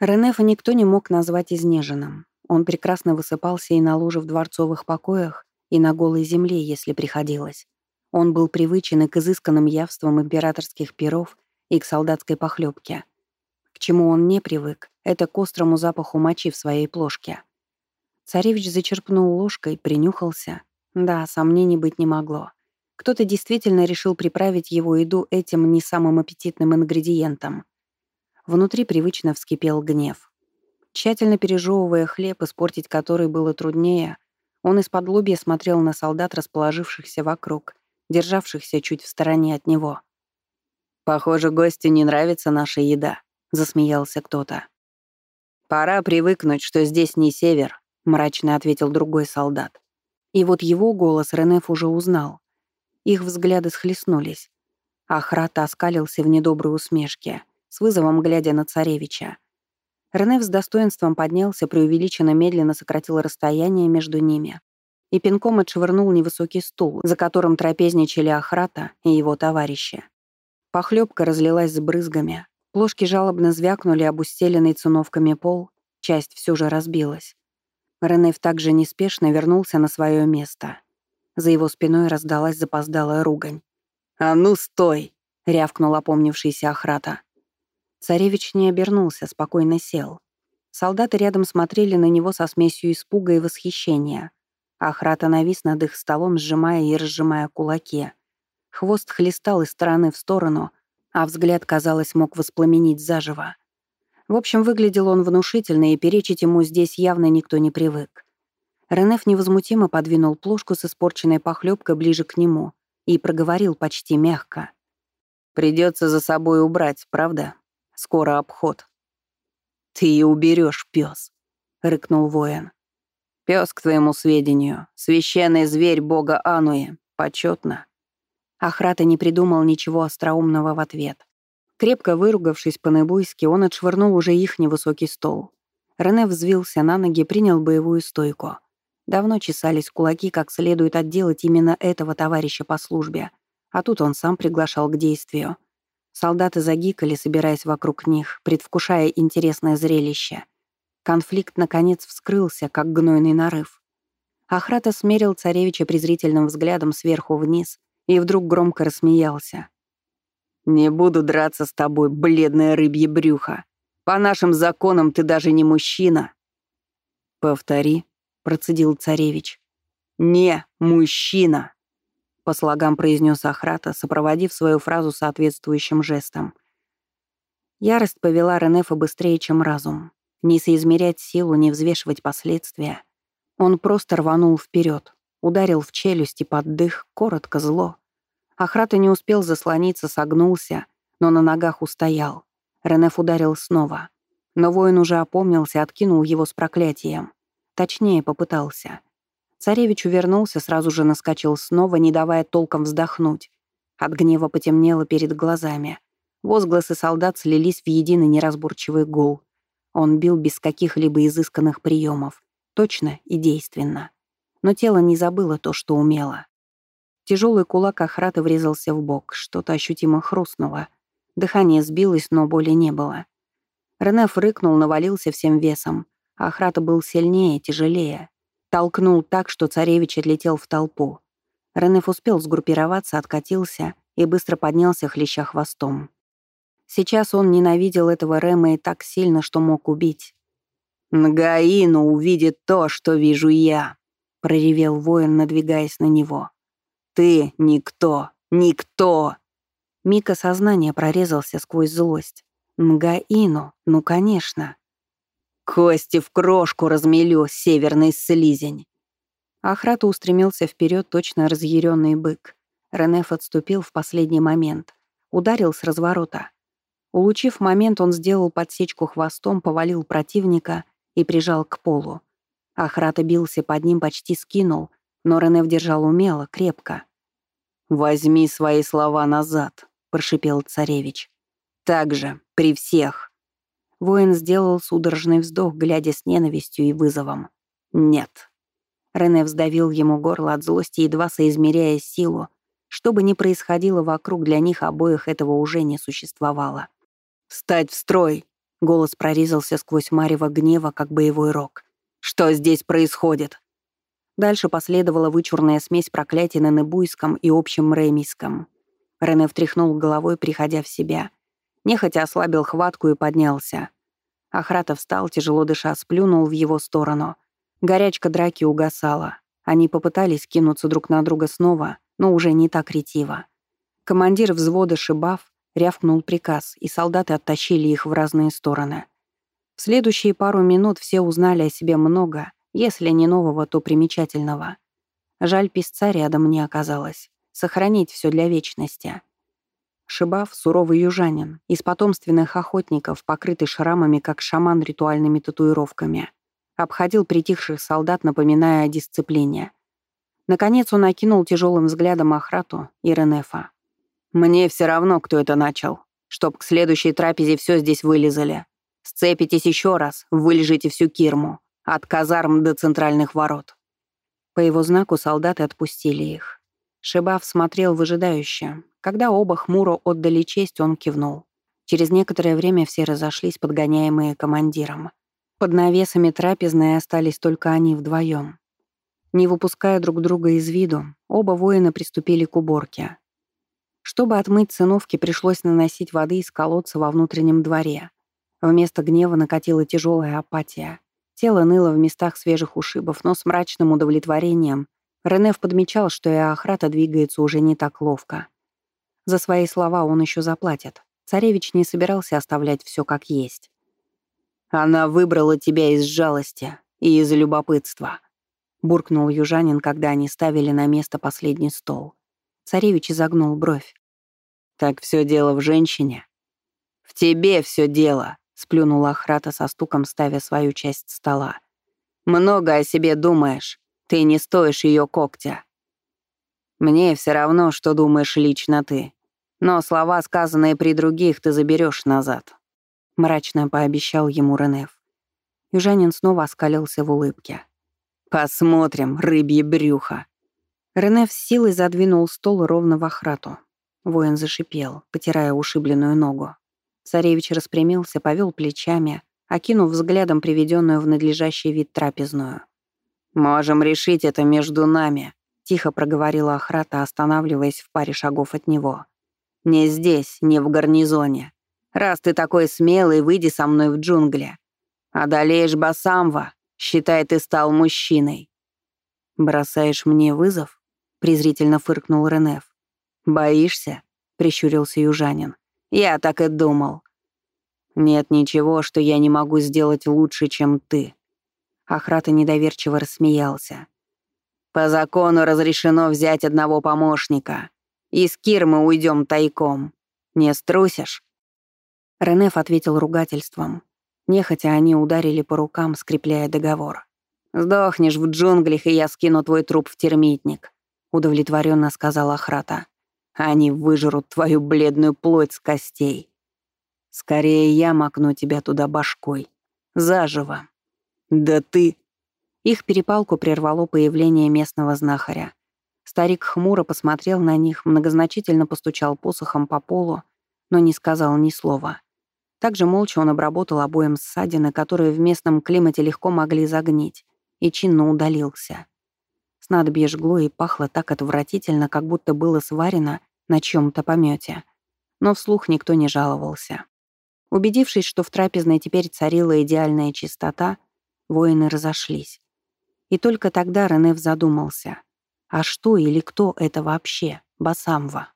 Ренефа никто не мог назвать изнеженным. Он прекрасно высыпался и на луже в дворцовых покоях, и на голой земле, если приходилось. Он был привычен и к изысканным явствам императорских перов, и к солдатской похлебке. К чему он не привык, это к острому запаху мочи в своей плошке. Царевич зачерпнул ложкой, принюхался. Да, сомнений быть не могло. Кто-то действительно решил приправить его еду этим не самым аппетитным ингредиентом. Внутри привычно вскипел гнев. Тщательно пережевывая хлеб, испортить который было труднее, он из-под лобья смотрел на солдат, расположившихся вокруг, державшихся чуть в стороне от него. «Похоже, гостю не нравится наша еда», — засмеялся кто-то. «Пора привыкнуть, что здесь не север», — мрачно ответил другой солдат. И вот его голос Ренеф уже узнал. Их взгляды схлестнулись. Ахрат оскалился в недоброй усмешке, с вызовом глядя на царевича. Ренеф с достоинством поднялся, преувеличенно медленно сократил расстояние между ними и пинком отшвырнул невысокий стул, за которым трапезничали Ахрата и его товарищи. Похлебка разлилась с брызгами, плошки жалобно звякнули об устеленный циновками пол, часть все же разбилась. Ренеф также неспешно вернулся на свое место. За его спиной раздалась запоздалая ругань. «А ну, стой!» — рявкнул опомнившийся Ахрата. Царевич не обернулся, спокойно сел. Солдаты рядом смотрели на него со смесью испуга и восхищения. Ахрата навис над их столом, сжимая и разжимая кулаки. Хвост хлестал из стороны в сторону, а взгляд, казалось, мог воспламенить заживо. В общем, выглядел он внушительно, и перечить ему здесь явно никто не привык. Ренеф невозмутимо подвинул плошку с испорченной похлебкой ближе к нему и проговорил почти мягко. «Придется за собой убрать, правда? Скоро обход». «Ты и уберешь, пес, рыкнул воин. Пес, к твоему сведению, священный зверь бога Ануи, почетно. Ахрата не придумал ничего остроумного в ответ. Крепко выругавшись по-небуйски, он отшвырнул уже их невысокий стол. Рене взвился на ноги, принял боевую стойку. Давно чесались кулаки, как следует отделать именно этого товарища по службе. А тут он сам приглашал к действию. Солдаты загикали, собираясь вокруг них, предвкушая интересное зрелище. Конфликт, наконец, вскрылся, как гнойный нарыв. Ахрата смерил царевича презрительным взглядом сверху вниз и вдруг громко рассмеялся. «Не буду драться с тобой, бледное рыбье брюхо. По нашим законам ты даже не мужчина». «Повтори», — процедил царевич. «Не мужчина», — по слогам произнес Ахрата, сопроводив свою фразу соответствующим жестом. Ярость повела Ренефа быстрее, чем разум. Не соизмерять силу, не взвешивать последствия. Он просто рванул вперед, ударил в челюсть и под дых, коротко, зло. Ахрата не успел заслониться, согнулся, но на ногах устоял. Ренеф ударил снова. Но воин уже опомнился, откинул его с проклятием. Точнее, попытался. Царевич увернулся, сразу же наскочил снова, не давая толком вздохнуть. От гнева потемнело перед глазами. Возгласы солдат слились в единый неразборчивый гул. Он бил без каких-либо изысканных приемов. Точно и действенно. Но тело не забыло то, что умело. Тяжелый кулак Ахрата врезался в бок, что-то ощутимо хрустнуло. Дыхание сбилось, но боли не было. Ренеф рыкнул, навалился всем весом. Ахрата был сильнее, тяжелее. Толкнул так, что царевич отлетел в толпу. Ренеф успел сгруппироваться, откатился и быстро поднялся, хлеща хвостом. Сейчас он ненавидел этого Рэма и так сильно, что мог убить. «Нгаину увидит то, что вижу я», — проревел воин, надвигаясь на него. «Ты никто, никто!» Мика сознание прорезался сквозь злость. «Нгаину, ну, конечно!» «Кости в крошку размелю, северный слизень!» Ахрату устремился вперед точно разъяренный бык. Ренеф отступил в последний момент. Ударил с разворота. Улучив момент, он сделал подсечку хвостом, повалил противника и прижал к полу. Ахрата бился под ним, почти скинул, но Рене держал умело, крепко. «Возьми свои слова назад», — прошипел царевич. «Так же, при всех». Воин сделал судорожный вздох, глядя с ненавистью и вызовом. «Нет». Рене вздавил ему горло от злости, едва соизмеряя силу. Что бы ни происходило вокруг, для них обоих этого уже не существовало. «Встать в строй!» Голос прорезался сквозь марево гнева, как боевой рог. «Что здесь происходит?» Дальше последовала вычурная смесь проклятий на Небуйском и общем Ремийском. Рене втряхнул головой, приходя в себя. Нехотя ослабил хватку и поднялся. Ахратов встал, тяжело дыша, сплюнул в его сторону. Горячка драки угасала. Они попытались кинуться друг на друга снова, но уже не так ретиво. Командир взвода Шибав рявкнул приказ, и солдаты оттащили их в разные стороны. В следующие пару минут все узнали о себе много, если не нового, то примечательного. Жаль, писца рядом не оказалось. Сохранить все для вечности. Шибав — суровый южанин, из потомственных охотников, покрытый шрамами, как шаман ритуальными татуировками. Обходил притихших солдат, напоминая о дисциплине. Наконец он окинул тяжелым взглядом Ахрату и Ренефа. «Мне все равно, кто это начал. Чтоб к следующей трапезе все здесь вылезали. Сцепитесь еще раз, вылежите всю кирму. От казарм до центральных ворот». По его знаку солдаты отпустили их. Шибав смотрел выжидающе. Когда оба хмуро отдали честь, он кивнул. Через некоторое время все разошлись, подгоняемые командиром. Под навесами трапезной остались только они вдвоем. Не выпуская друг друга из виду, оба воина приступили к уборке. Чтобы отмыть циновки, пришлось наносить воды из колодца во внутреннем дворе. Вместо гнева накатила тяжелая апатия. Тело ныло в местах свежих ушибов, но с мрачным удовлетворением Ренеф подмечал, что и Ахрата двигается уже не так ловко. За свои слова он еще заплатит. Царевич не собирался оставлять все как есть. «Она выбрала тебя из жалости и из любопытства», — буркнул южанин, когда они ставили на место последний стол. Царевич изогнул бровь. «Так все дело в женщине?» «В тебе все дело», — сплюнула Ахрата со стуком, ставя свою часть стола. «Много о себе думаешь. Ты не стоишь ее когтя. Мне все равно, что думаешь лично ты. Но слова, сказанные при других, ты заберешь назад. Мрачно пообещал ему Ренеф. Южанин снова оскалился в улыбке. «Посмотрим, рыбье брюхо». Ренеф с силой задвинул стол ровно в охрату. Воин зашипел, потирая ушибленную ногу. Царевич распрямился, повел плечами, окинув взглядом приведенную в надлежащий вид трапезную. «Можем решить это между нами», — тихо проговорила Ахрата, останавливаясь в паре шагов от него. «Не здесь, не в гарнизоне. Раз ты такой смелый, выйди со мной в джунгли. Одолеешь Басамва, считай, ты стал мужчиной». «Бросаешь мне вызов?» — презрительно фыркнул Ренеф. «Боишься?» — прищурился южанин. «Я так и думал». «Нет ничего, что я не могу сделать лучше, чем ты», Ахрата недоверчиво рассмеялся. «По закону разрешено взять одного помощника. Из Кирмы уйдем тайком. Не струсишь?» Ренеф ответил ругательством. Нехотя они ударили по рукам, скрепляя договор. «Сдохнешь в джунглях, и я скину твой труп в термитник», — удовлетворенно сказал Ахрата. «Они выжрут твою бледную плоть с костей. Скорее я макну тебя туда башкой. Заживо». «Да ты...» Их перепалку прервало появление местного знахаря. Старик хмуро посмотрел на них, многозначительно постучал посохом по полу, но не сказал ни слова. Также молча он обработал обоим ссадины, которые в местном климате легко могли загнить, и чинно удалился. Снадобье жгло и пахло так отвратительно, как будто было сварено на чем-то помете. Но вслух никто не жаловался. Убедившись, что в трапезной теперь царила идеальная чистота, Воины разошлись. И только тогда Ренев задумался. А что или кто это вообще, Басамва?